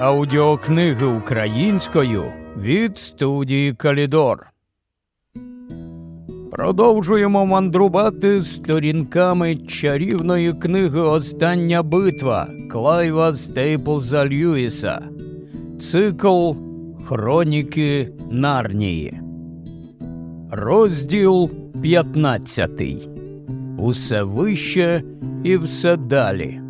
Аудіокниги українською від студії Калідор. Продовжуємо мандрувати сторінками чарівної книги Остання битва Клайва Стейплза Льюіса. Цикл Хроніки Нарнії. Розділ 15. Усе вище і все далі.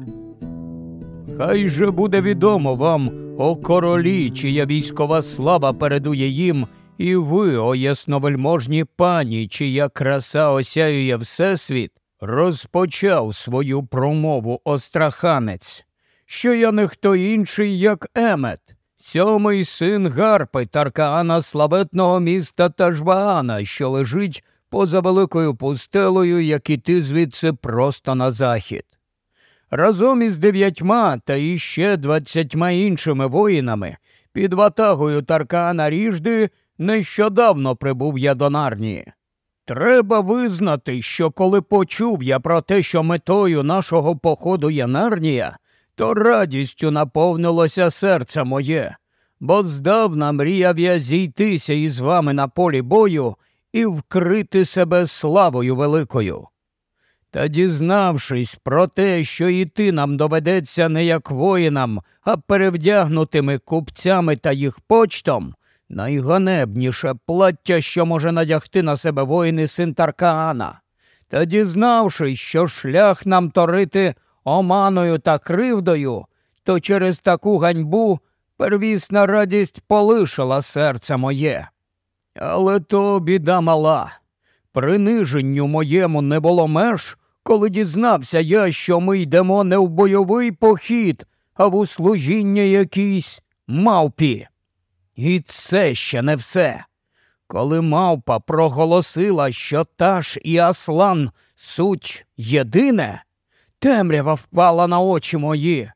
Хай же буде відомо вам, о королі, чия військова слава передує їм, і ви, о ясновельможні пані, чия краса осяює Всесвіт, розпочав свою промову остраханець, що я не хто інший, як Емет, сьомий син Гарпи Таркаана славетного міста Тажбаана, що лежить поза великою пустелою, як іти звідси просто на захід. Разом із дев'ятьма та іще двадцятьма іншими воїнами під ватагою Таркана Ріжди нещодавно прибув я до Нарнії. Треба визнати, що коли почув я про те, що метою нашого походу є Нарнія, то радістю наповнилося серце моє, бо здавна мріяв я зійтися із вами на полі бою і вкрити себе славою великою. Та дізнавшись про те, що іти нам доведеться не як воїнам, а перевдягнутими купцями та їх почтом, найганебніше плаття, що може надягти на себе воїни син Таркаана, та дізнавшись, що шлях нам торити оманою та кривдою, то через таку ганьбу первісна радість полишила серце моє. Але то біда мала. Приниженню моєму не було меж, коли дізнався я, що ми йдемо не в бойовий похід, а в услужіння якійсь мавпі. І це ще не все. Коли мавпа проголосила, що Таш і Аслан суть єдине, темрява впала на очі мої.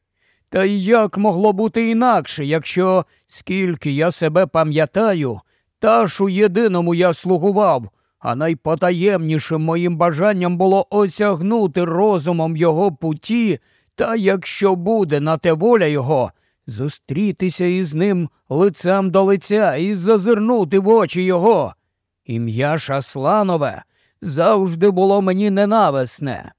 Та як могло бути інакше, якщо, скільки я себе пам'ятаю, Ташу єдиному я слугував, а найпотаємнішим моїм бажанням було осягнути розумом його путі, та якщо буде на те воля його, зустрітися із ним лицем до лиця і зазирнути в очі його. Ім'я Шасланове завжди було мені ненависне.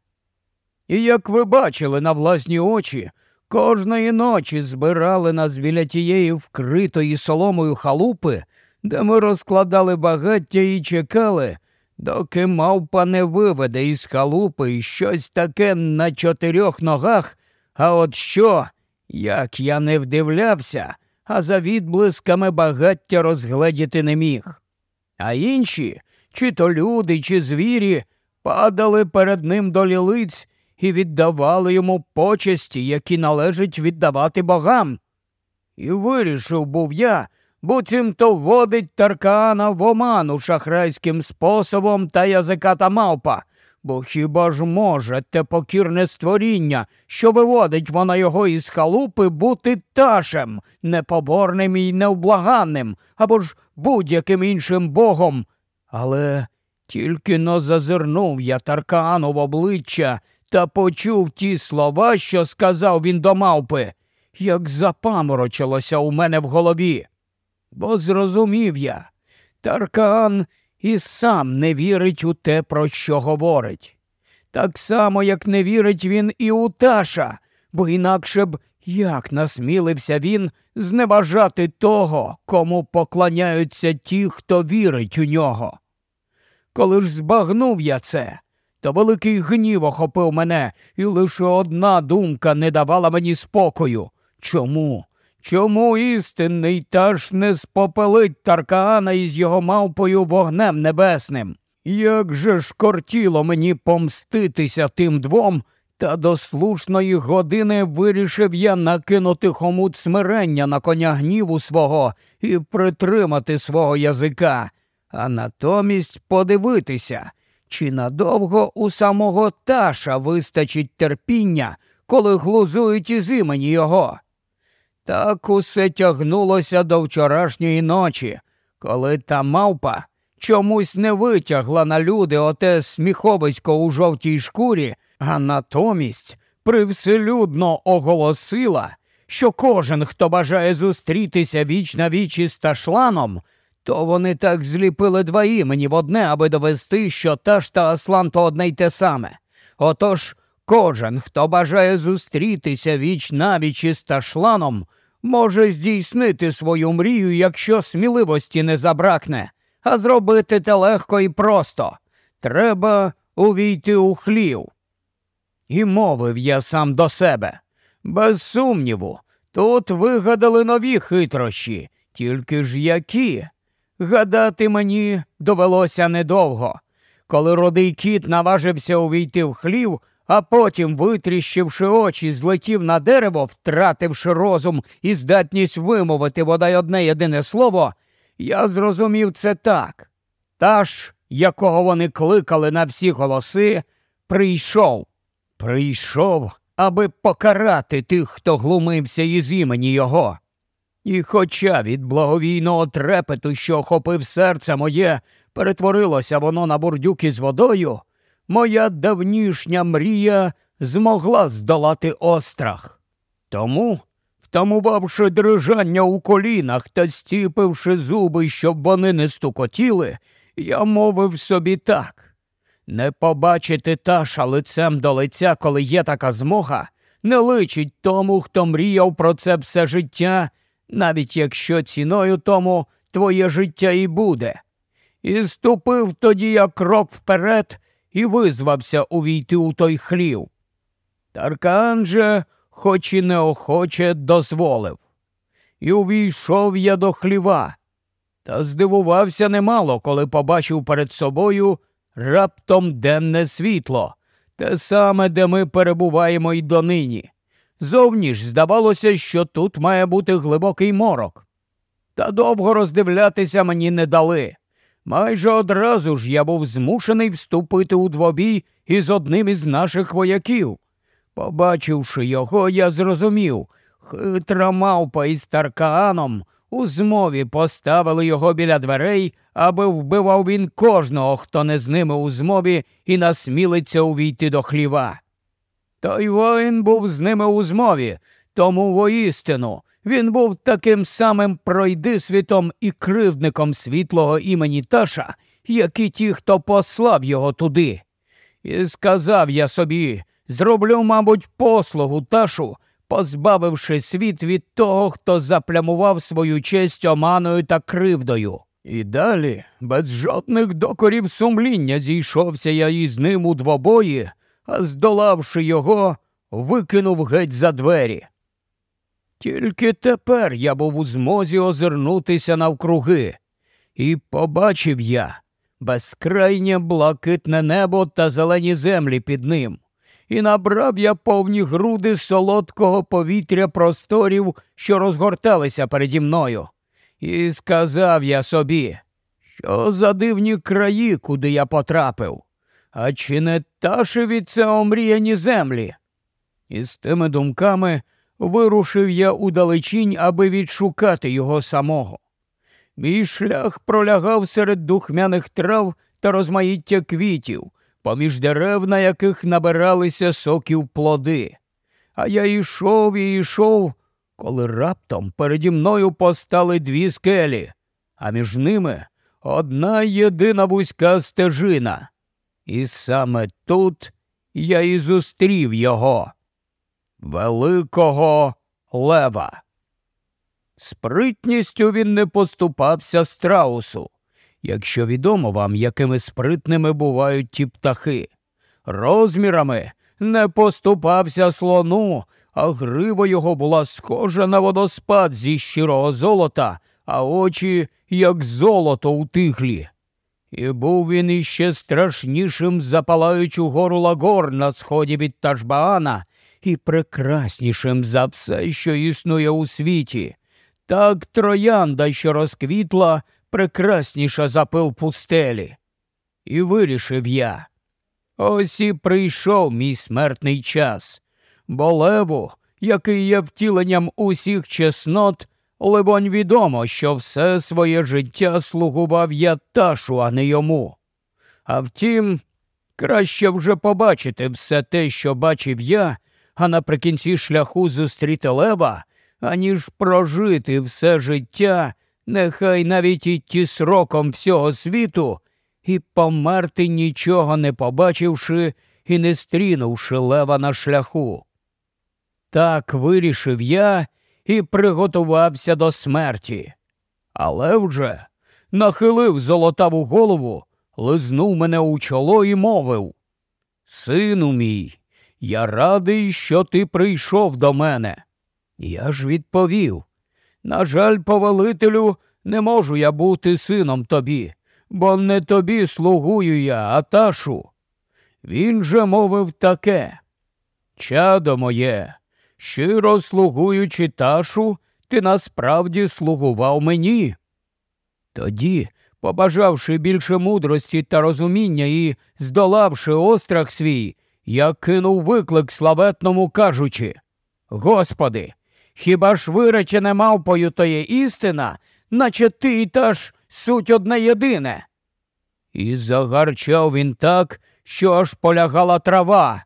І як ви бачили на власні очі, кожної ночі збирали нас біля тієї вкритої соломою халупи де ми розкладали багаття і чекали, доки мавпа не виведе із халупи щось таке на чотирьох ногах, а от що, як я не вдивлявся, а за відблисками багаття розгледіти не міг. А інші, чи то люди, чи звірі, падали перед ним до лілиць і віддавали йому почесті, які належить віддавати богам. І вирішив був я, буцімто вводить Таркана в оману шахрайським способом та язика та мавпа. Бо хіба ж може те покірне створіння, що виводить вона його із халупи, бути ташем, непоборним і невблаганним, або ж будь-яким іншим богом? Але тільки но зазирнув я Таркану в обличчя та почув ті слова, що сказав він до мавпи, як запаморочилося у мене в голові бо зрозумів я, Таркан і сам не вірить у те, про що говорить. Так само, як не вірить він і у Таша, бо інакше б як насмілився він зневажати того, кому поклоняються ті, хто вірить у нього. Коли ж збагнув я це, то великий гнів охопив мене, і лише одна думка не давала мені спокою. Чому? Чому істинний таж не спопелить Таркаана із його мавпою вогнем небесним? Як же ж кортіло мені помститися тим двом, та до слушної години вирішив я накинути хомут смирення на коня гніву свого і притримати свого язика, а натомість подивитися, чи надовго у самого Таша вистачить терпіння, коли глузують із імені його. Так усе тягнулося до вчорашньої ночі, коли та мавпа чомусь не витягла на люди оте сміховисько у жовтій шкурі, а натомість привселюдно оголосила, що кожен, хто бажає зустрітися віч на віч із Ташланом, то вони так зліпили два імені в одне, аби довести, що Таш та Аслан то одне й те саме. Отож, кожен, хто бажає зустрітися віч навіч із Ташланом, може здійснити свою мрію, якщо сміливості не забракне, а зробити те легко і просто. Треба увійти у хлів. І мовив я сам до себе. Без сумніву, тут вигадали нові хитрощі, тільки ж які. Гадати мені довелося недовго. Коли родий кіт наважився увійти в хлів, а потім, витріщивши очі, злетів на дерево, втративши розум і здатність вимовити бодай одне єдине слово, я зрозумів це так. Та ж, якого вони кликали на всі голоси, прийшов. Прийшов, аби покарати тих, хто глумився із імені його. І хоча від благовійного трепету, що охопив серце моє, перетворилося воно на бурдюк із водою, моя давнішня мрія змогла здолати острах. Тому, втамувавши дрижання у колінах та стіпивши зуби, щоб вони не стукотіли, я мовив собі так не побачити таша лицем до лиця, коли є така змога, не личить тому, хто мріяв про це все життя, навіть якщо ціною тому твоє життя і буде. І ступив тоді я крок вперед і визвався увійти у той хлів. Таркан же, хоч і неохоче, дозволив. І увійшов я до хліва, та здивувався немало, коли побачив перед собою раптом денне світло, те саме, де ми перебуваємо й донині. Зовні ж здавалося, що тут має бути глибокий морок. Та довго роздивлятися мені не дали. Майже одразу ж я був змушений вступити у двобій із одним із наших вояків. Побачивши його, я зрозумів, хитра мавпа із Таркааном у змові поставили його біля дверей, аби вбивав він кожного, хто не з ними у змові і насмілиться увійти до хліва. Той воїн був з ними у змові, тому воістину він був таким самим пройдисвітом і кривдником світлого імені Таша, як і ті, хто послав його туди. І сказав я собі зроблю, мабуть, послугу Ташу, позбавивши світ від того, хто заплямував свою честь оманою та кривдою. І далі, без жодних докорів сумління, зійшовся я із ним у двобої, а здолавши його, викинув геть за двері. Тільки тепер я був у змозі озирнутися навкруги, і побачив я безкрайнє блакитне небо та зелені землі під ним і набрав я повні груди солодкого повітря просторів, що розгорталися переді мною. І сказав я собі, що за дивні краї, куди я потрапив, а чи не ташеві це омріяні землі? І з тими думками вирушив я у далечінь, аби відшукати його самого. Мій шлях пролягав серед духмяних трав та розмаїття квітів, поміж дерев, на яких набиралися соків плоди. А я йшов і йшов, коли раптом переді мною постали дві скелі, а між ними одна єдина вузька стежина. І саме тут я і зустрів його, великого лева. Спритністю він не поступався страусу якщо відомо вам, якими спритними бувають ті птахи. Розмірами не поступався слону, а грива його була схожа на водоспад зі щирого золота, а очі, як золото у тиглі. І був він іще страшнішим за палаючу гору Лагор на сході від Ташбаана, і прекраснішим за все, що існує у світі. Так троянда, що розквітла, прекрасніша за пил пустелі. І вирішив я. Ось і прийшов мій смертний час, бо леву, який є втіленням усіх чеснот, либонь відомо, що все своє життя слугував я ташу, а не йому. А втім, краще вже побачити все те, що бачив я, а наприкінці шляху зустріти лева, аніж прожити все життя, нехай навіть і ті сроком всього світу, і померти нічого не побачивши і не стрінувши лева на шляху. Так вирішив я і приготувався до смерті. Але вже нахилив золотаву голову, лизнув мене у чоло і мовив Сину мій, я радий, що ти прийшов до мене. Я ж відповів на жаль, повелителю, не можу я бути сином тобі, бо не тобі слугую я, а ташу. Він же мовив таке Чадо моє, щиро слугуючи ташу, ти насправді слугував мені. Тоді, побажавши більше мудрості та розуміння і здолавши острах свій, я кинув виклик славетному, кажучи Господи, хіба ж виречене мавпою то є істина, наче ти і та ж суть одне єдине? І загарчав він так, що аж полягала трава.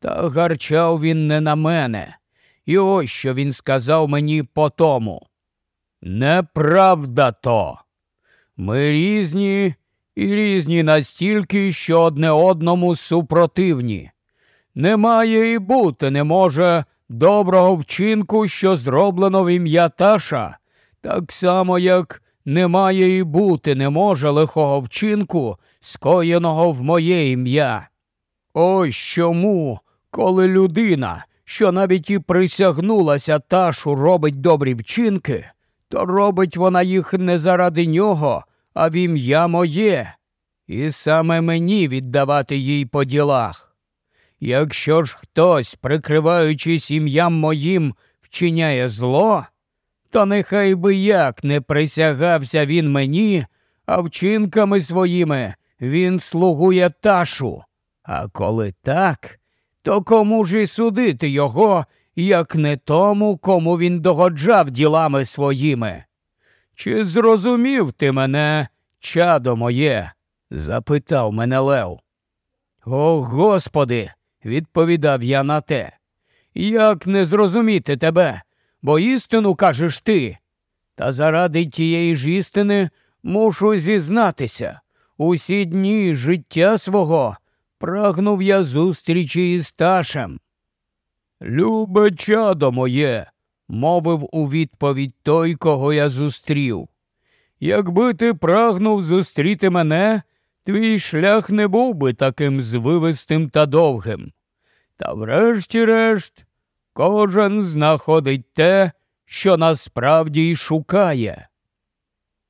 Та гарчав він не на мене. І ось що він сказав мені по тому. Неправда то. Ми різні і різні настільки, що одне одному супротивні. Немає і бути не може доброго вчинку, що зроблено в ім'я Таша, так само, як немає і бути не може лихого вчинку, скоєного в моє ім'я. Ось чому, коли людина, що навіть і присягнулася ташу, робить добрі вчинки, то робить вона їх не заради нього, а в ім'я моє, і саме мені віддавати їй по ділах. Якщо ж хтось, прикриваючись ім'ям моїм, вчиняє зло, то нехай би як не присягався він мені, а вчинками своїми він слугує ташу. А коли так, то кому ж і судити його, як не тому, кому він догоджав ділами своїми? Чи зрозумів ти мене, чадо моє? запитав мене Лев. О Господи, відповідав я на те. Як не зрозуміти тебе, бо істину кажеш ти. Та заради тієї ж істини мушу зізнатися. Усі дні життя свого прагнув я зустрічі із Ташем. Любе чадо моє, мовив у відповідь той, кого я зустрів. Якби ти прагнув зустріти мене, твій шлях не був би таким звивистим та довгим. Та врешті-решт, кожен знаходить те, що насправді й шукає.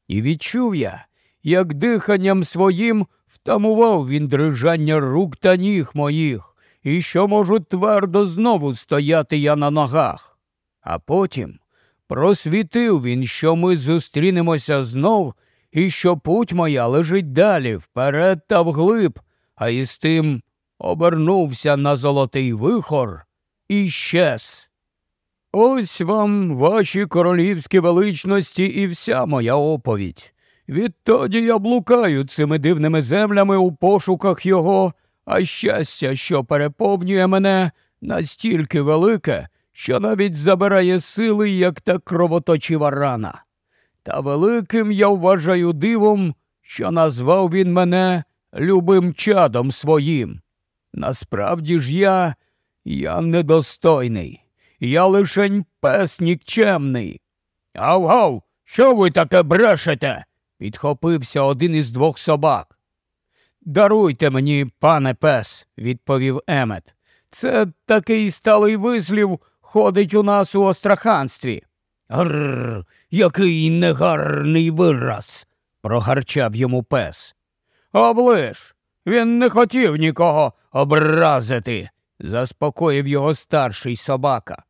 І відчув я, як диханням своїм втамував він дрижання рук та ніг моїх, і що можу твердо знову стояти я на ногах. А потім просвітив він, що ми зустрінемося знов, і що путь моя лежить далі, вперед та вглиб, а із тим обернувся на золотий вихор і щез. Ось вам, ваші королівські величності, і вся моя оповідь. Відтоді я блукаю цими дивними землями у пошуках його, а щастя, що переповнює мене, настільки велике, що навіть забирає сили, як та кровоточива рана. Та великим я вважаю дивом, що назвав він мене любим чадом своїм. Насправді ж я, я недостойний, я лишень пес нікчемний. Гав-гав, що ви таке брешете? підхопився один із двох собак. Даруйте мені, пане пес, відповів Емет. Це такий сталий вислів ходить у нас у остраханстві. Гррр, який негарний вираз, прогарчав йому пес. Оближ, він не хотів нікого образити, заспокоїв його старший собака.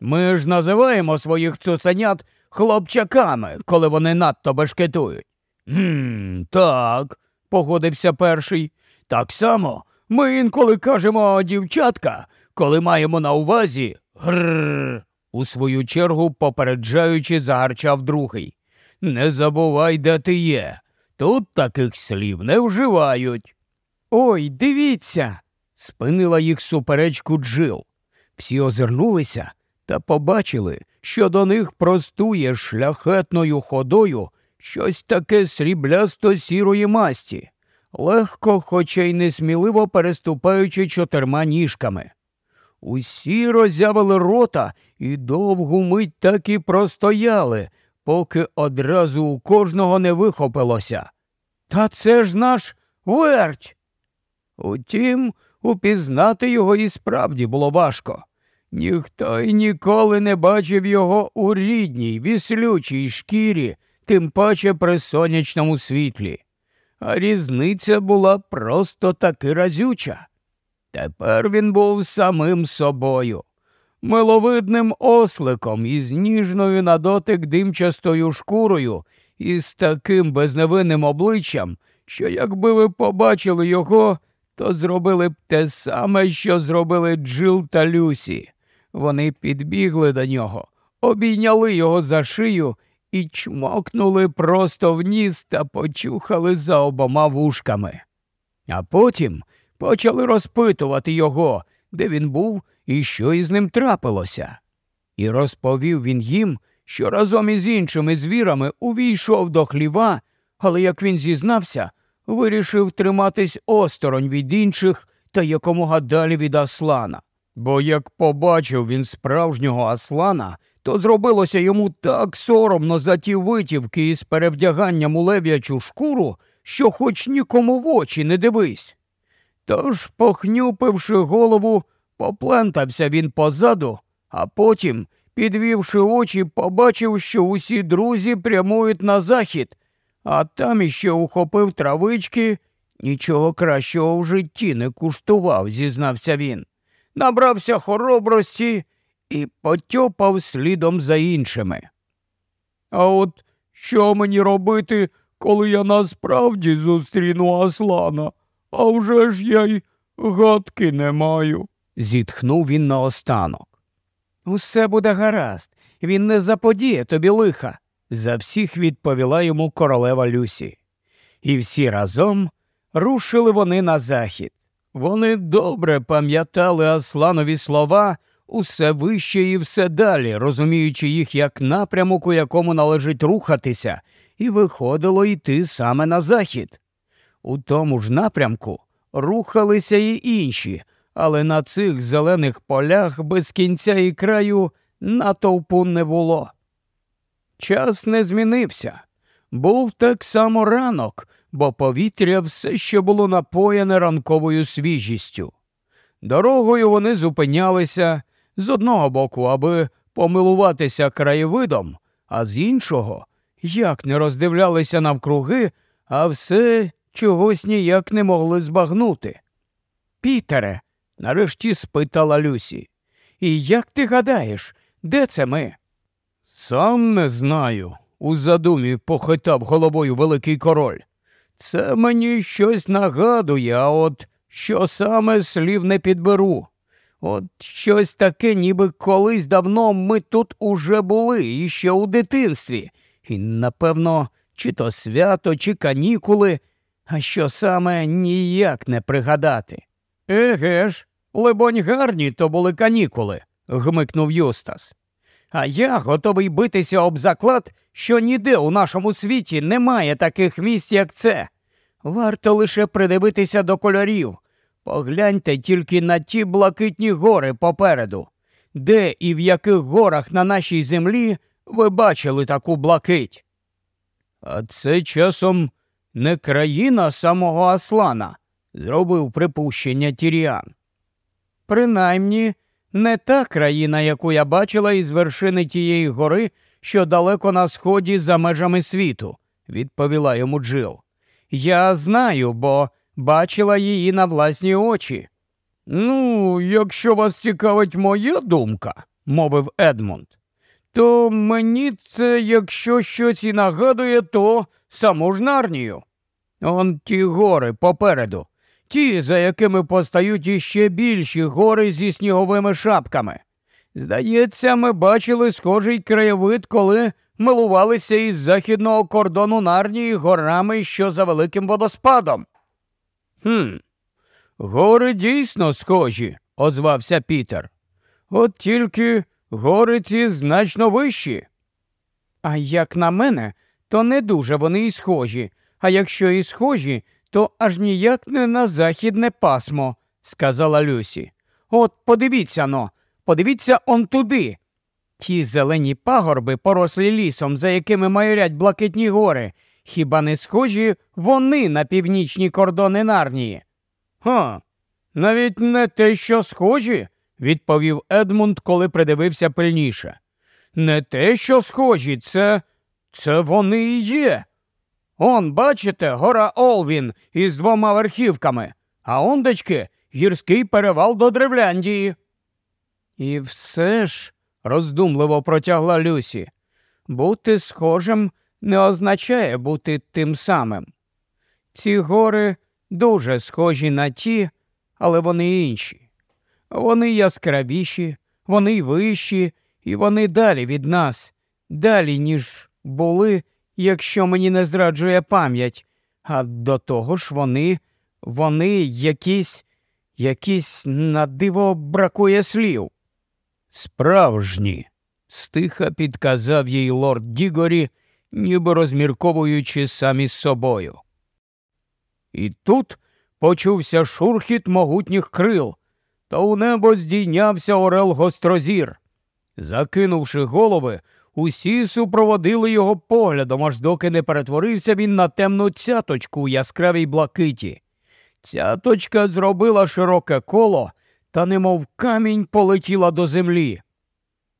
Ми ж називаємо своїх цуценят хлопчаками, коли вони надто бешкетують. «Гм, Так, погодився перший. Так само ми інколи кажемо дівчатка, коли маємо на увазі грррр, у свою чергу попереджаючи, загарчав другий. Не забувай, де ти є. Тут таких слів не вживають. Ой, дивіться. спинила їх суперечку Джил. Всі озирнулися, та побачили, що до них простує шляхетною ходою щось таке сріблясто сірої масті, легко, хоча й несміливо переступаючи чотирма ніжками. Усі роззявили рота і довгу мить так і простояли, поки одразу у кожного не вихопилося. Та це ж наш верть. Утім, упізнати його і справді було важко. Ніхто й ніколи не бачив його у рідній, віслючій шкірі, тим паче при сонячному світлі. А різниця була просто таки разюча. Тепер він був самим собою, миловидним осликом із ніжною на дотик димчастою шкурою і з таким безневинним обличчям, що якби ви побачили його, то зробили б те саме, що зробили Джил та Люсі. Вони підбігли до нього, обійняли його за шию і чмокнули просто в ніс та почухали за обома вушками. А потім почали розпитувати його, де він був і що із ним трапилося. І розповів він їм, що разом із іншими звірами увійшов до хліва, але, як він зізнався, вирішив триматись осторонь від інших та якомога далі від Аслана. Бо як побачив він справжнього Аслана, то зробилося йому так соромно за ті витівки із перевдяганням у лев'ячу шкуру, що хоч нікому в очі не дивись. Тож, похнюпивши голову, поплентався він позаду, а потім, підвівши очі, побачив, що усі друзі прямують на захід, а там іще ухопив травички, нічого кращого в житті не куштував, зізнався він. Набрався хоробрості і потьопав слідом за іншими. А от що мені робити, коли я насправді зустріну Аслана? А вже ж я й гадки не маю, зітхнув він наостанок. Усе буде гаразд, він не заподіє тобі лиха, за всіх відповіла йому королева Люсі. І всі разом рушили вони на захід. Вони добре пам'ятали Асланові слова усе вище і все далі, розуміючи їх як напрямок, у якому належить рухатися, і виходило йти саме на захід. У тому ж напрямку рухалися й інші, але на цих зелених полях без кінця і краю натовпу не було. Час не змінився. Був так само ранок, бо повітря все ще було напоєне ранковою свіжістю. Дорогою вони зупинялися з одного боку, аби помилуватися краєвидом, а з іншого, як не роздивлялися навкруги, а все чогось ніяк не могли збагнути. Пітере, нарешті спитала Люсі, і як ти гадаєш, де це ми? Сам не знаю, у задумі похитав головою Великий король. Це мені щось нагадує, а от що саме слів не підберу. От щось таке, ніби колись давно ми тут уже були, і ще у дитинстві, і, напевно, чи то свято, чи канікули, а що саме ніяк не пригадати. Еге ж, либонь, гарні то були канікули, гмикнув Юстас. А я готовий битися об заклад, що ніде у нашому світі немає таких місць, як це. Варто лише придивитися до кольорів. Погляньте тільки на ті блакитні гори попереду. Де і в яких горах на нашій землі ви бачили таку блакить? А це часом не країна самого Аслана, зробив припущення Тіріан. Принаймні, не та країна, яку я бачила із вершини тієї гори, що далеко на сході за межами світу, відповіла йому Джил. Я знаю, бо бачила її на власні очі. Ну, якщо вас цікавить моя думка, мовив Едмунд, то мені це, якщо щось і нагадує, то саму ж Нарнію. Он ті гори попереду, ті, за якими постають іще більші гори зі сніговими шапками. Здається, ми бачили схожий краєвид, коли милувалися із західного кордону Нарнії горами, що за великим водоспадом. Хм, гори дійсно схожі, озвався Пітер. От тільки гори ці значно вищі. А як на мене, то не дуже вони і схожі, а якщо і схожі, то аж ніяк не на західне пасмо, сказала Люсі. От подивіться но, подивіться он туди. Ті зелені пагорби, порослі лісом, за якими майорять блакитні гори, хіба не схожі вони на північні кордони Нарнії? Ха, навіть не те, що схожі, відповів Едмунд, коли придивився пильніше. Не те, що схожі, це це вони і є. Он, бачите, гора Олвін із двома верхівками, а ондечки гірський перевал до Древляндії. І все ж, роздумливо протягла Люсі, бути схожим не означає бути тим самим. Ці гори дуже схожі на ті, але вони інші. Вони яскравіші, вони вищі, і вони далі від нас, далі, ніж були, якщо мені не зраджує пам'ять. А до того ж вони, вони якісь, якісь на диво бракує слів. Справжні, стиха підказав їй лорд Дігорі, ніби розмірковуючи самі з собою. І тут почувся шурхіт могутніх крил, та у небо здійнявся Орел Гострозір. Закинувши голови, усі супроводили його поглядом, аж доки не перетворився він на темну цяточку у яскравій блакиті. Цяточка зробила широке коло та, немов камінь, полетіла до землі.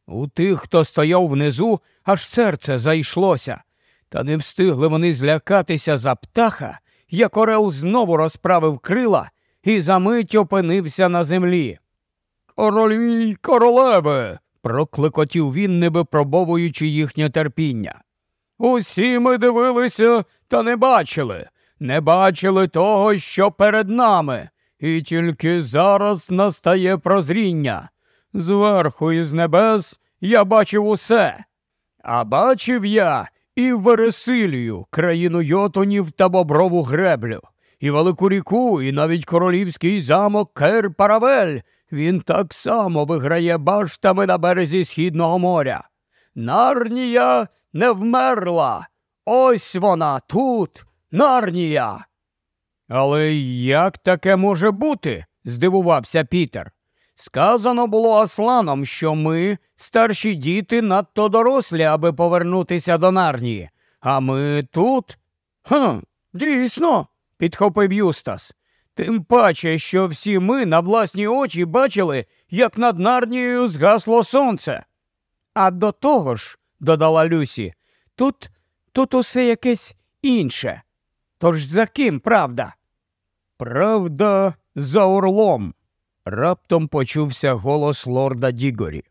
У тих, хто стояв внизу, аж серце зайшлося, та не встигли вони злякатися за птаха, як Орел знову розправив крила і за мить опинився на землі. Королі й королеви. прокликотів він, не випробовуючи їхнє терпіння. Усі ми дивилися та не бачили, не бачили того, що перед нами, і тільки зараз настає прозріння. Зверху із небес я бачив усе, а бачив я і Вересилію, країну йотунів та боброву греблю і велику ріку, і навіть королівський замок Кер Паравель. Він так само виграє баштами на березі Східного моря. Нарнія не вмерла. Ось вона тут, Нарнія. Але як таке може бути? здивувався Пітер. Сказано було Асланом, що ми, старші діти, надто дорослі, аби повернутися до Нарнії. А ми тут. Хм, дійсно, підхопив Юстас. Тим паче, що всі ми на власні очі бачили, як над Нарнією згасло сонце. А до того ж, додала Люсі, тут тут усе якесь інше. Тож за ким правда? Правда, за орлом. Раптом почувся голос лорда Дігорі.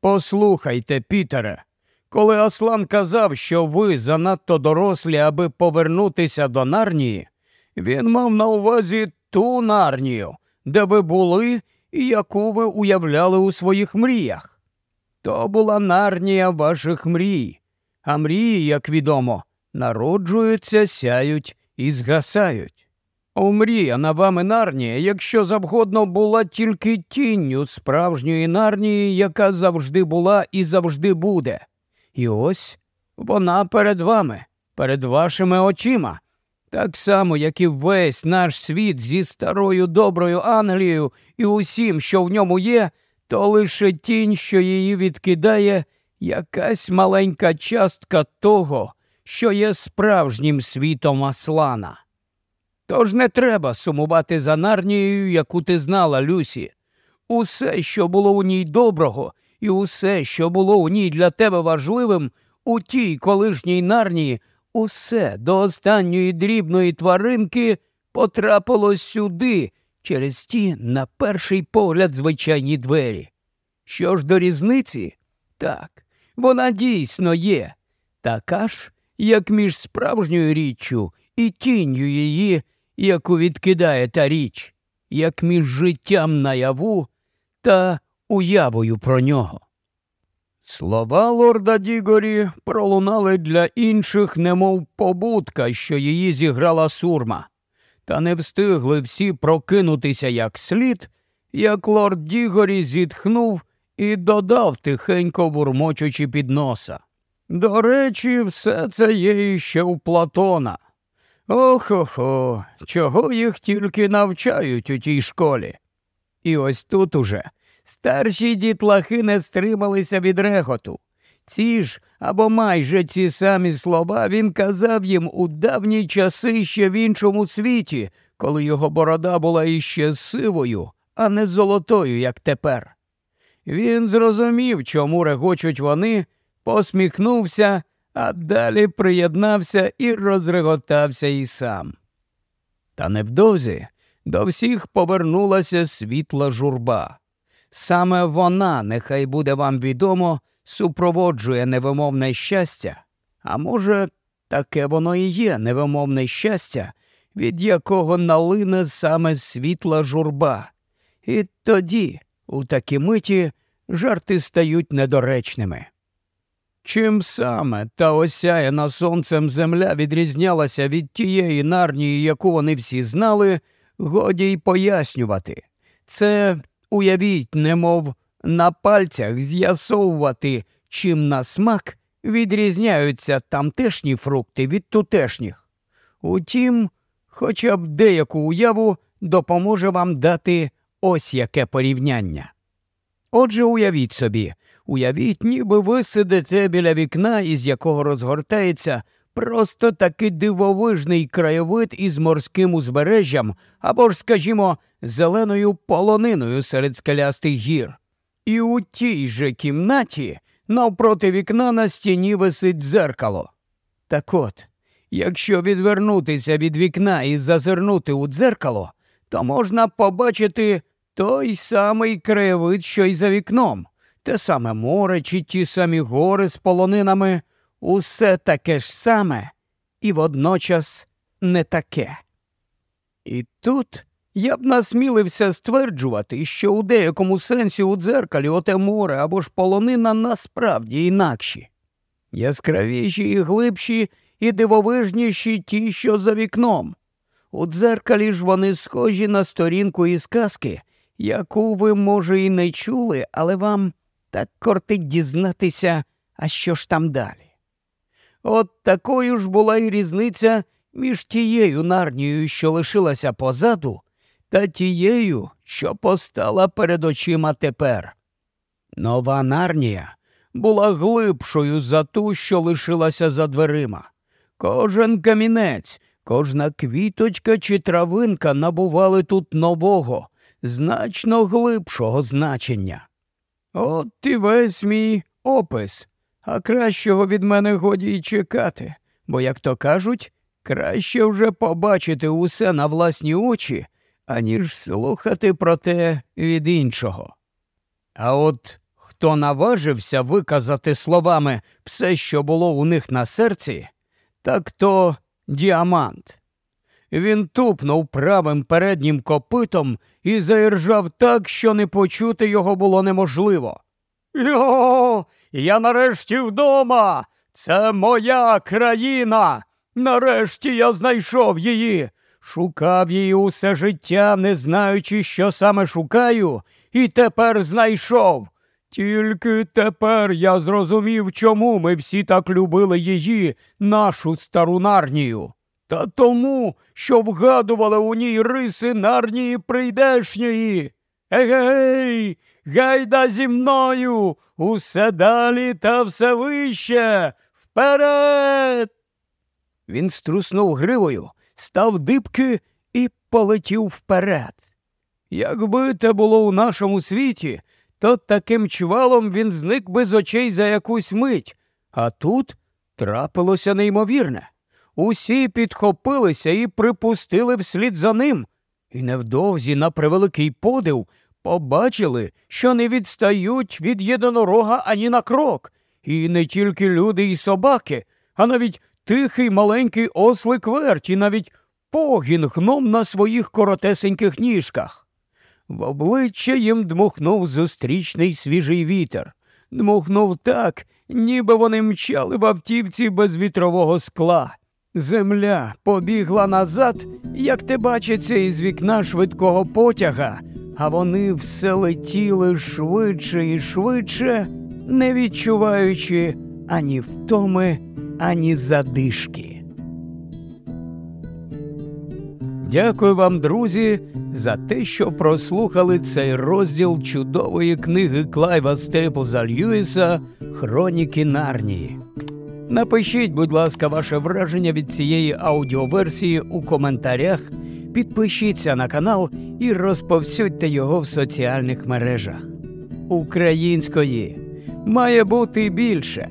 Послухайте, Пітере, коли Аслан казав, що ви занадто дорослі, аби повернутися до Нарнії, він мав на увазі ту нарнію, де ви були і яку ви уявляли у своїх мріях. То була нарнія ваших мрій, а мрії, як відомо, народжуються, сяють і згасають. Омріяна вами нарнія, якщо завгодно була тільки тінню справжньої нарнії, яка завжди була і завжди буде. І ось вона перед вами, перед вашими очима. Так само, як і весь наш світ зі старою доброю Англією і усім, що в ньому є, то лише тінь, що її відкидає, якась маленька частка того, що є справжнім світом Аслана. Тож не треба сумувати за нарнією, яку ти знала, Люсі. Усе, що було у ній доброго, і усе, що було у ній для тебе важливим, у тій колишній нарнії Усе до останньої дрібної тваринки потрапило сюди, через ті, на перший погляд, звичайні двері. Що ж до різниці? Так, вона дійсно є, така ж, як між справжньою річчю і тінню її, яку відкидає та річ, як між життям наяву та уявою про нього. Слова лорда Дігорі пролунали для інших, немов побудка, що її зіграла сурма, та не встигли всі прокинутися як слід, як лорд Дігорі зітхнув і додав, тихенько бурмочучи під носа. До речі, все це є іще у Платона. Ох-охо, чого їх тільки навчають у тій школі. І ось тут уже старші дітлахи не стрималися від реготу. Ці ж або майже ці самі слова він казав їм у давні часи ще в іншому світі, коли його борода була іще сивою, а не золотою, як тепер. Він зрозумів, чому регочуть вони, посміхнувся, а далі приєднався і розреготався і сам. Та невдовзі до всіх повернулася світла журба. Саме вона, нехай буде вам відомо, супроводжує невимовне щастя, а може, таке воно і є невимовне щастя, від якого налине саме світла журба. І тоді, у такі миті, жарти стають недоречними. Чим саме та осяяна сонцем земля відрізнялася від тієї нарнії, яку вони всі знали, годі й пояснювати. Це уявіть, немов на пальцях з'ясовувати, чим на смак відрізняються тамтешні фрукти від тутешніх. Утім, хоча б деяку уяву допоможе вам дати ось яке порівняння. Отже, уявіть собі, уявіть, ніби ви сидите біля вікна, із якого розгортається просто такий дивовижний краєвид із морським узбережжям або ж, скажімо, зеленою полониною серед скелястих гір. І у тій же кімнаті навпроти вікна на стіні висить дзеркало. Так от, якщо відвернутися від вікна і зазирнути у дзеркало, то можна побачити той самий краєвид, що й за вікном, те саме море чи ті самі гори з полонинами, усе таке ж саме і водночас не таке. І тут я б насмілився стверджувати, що у деякому сенсі у дзеркалі оте море або ж полонина насправді інакші, яскравіші і глибші і дивовижніші ті, що за вікном. У дзеркалі ж вони схожі на сторінку із казки, яку ви, може, і не чули, але вам так кортить дізнатися, а що ж там далі. От такою ж була і різниця між тією нарнією, що лишилася позаду, та тією, що постала перед очима тепер. Нова нарнія була глибшою за ту, що лишилася за дверима. Кожен камінець, кожна квіточка чи травинка набували тут нового, значно глибшого значення. От і весь мій опис, а кращого від мене годі й чекати, бо, як то кажуть, краще вже побачити усе на власні очі, аніж слухати про те від іншого. А от хто наважився виказати словами все, що було у них на серці, так то діамант. Він тупнув правим переднім копитом і заіржав так, що не почути його було неможливо. Йо, я нарешті вдома. Це моя країна. Нарешті я знайшов її. Шукав її усе життя, не знаючи, що саме шукаю, і тепер знайшов. Тільки тепер я зрозумів, чому ми всі так любили її, нашу стару нарнію. Та тому, що вгадували у ній риси нарнії прийдешньої. Егей, гайда зі мною, усе далі та все вище. Вперед. Він струснув гривою, став дибки і полетів вперед. Якби те було у нашому світі, то таким чвалом він зник би з очей за якусь мить, а тут трапилося неймовірне. Усі підхопилися і припустили вслід за ним, і невдовзі, на превеликий подив, побачили, що не відстають від єдинорога ані на крок, і не тільки люди і собаки, а навіть тихий маленький ослик верть і навіть погін гном на своїх коротесеньких ніжках. В обличчя їм дмухнув зустрічний свіжий вітер, дмухнув так, ніби вони мчали в автівці без вітрового скла. Земля побігла назад, як те бачиться із вікна швидкого потяга, а вони все летіли швидше і швидше, не відчуваючи ані втоми, ані задишки. Дякую вам, друзі, за те, що прослухали цей розділ чудової книги Клайва Стейплза Льюіса Хроніки Нарнії. Напишіть, будь ласка, ваше враження від цієї аудіоверсії у коментарях, підпишіться на канал і розповсюдьте його в соціальних мережах. Української має бути більше.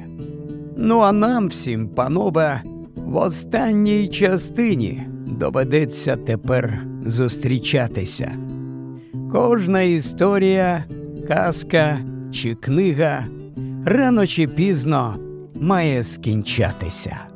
Ну а нам всім, панове, в останній частині доведеться тепер зустрічатися. Кожна історія, казка чи книга рано чи пізно має скінчатися.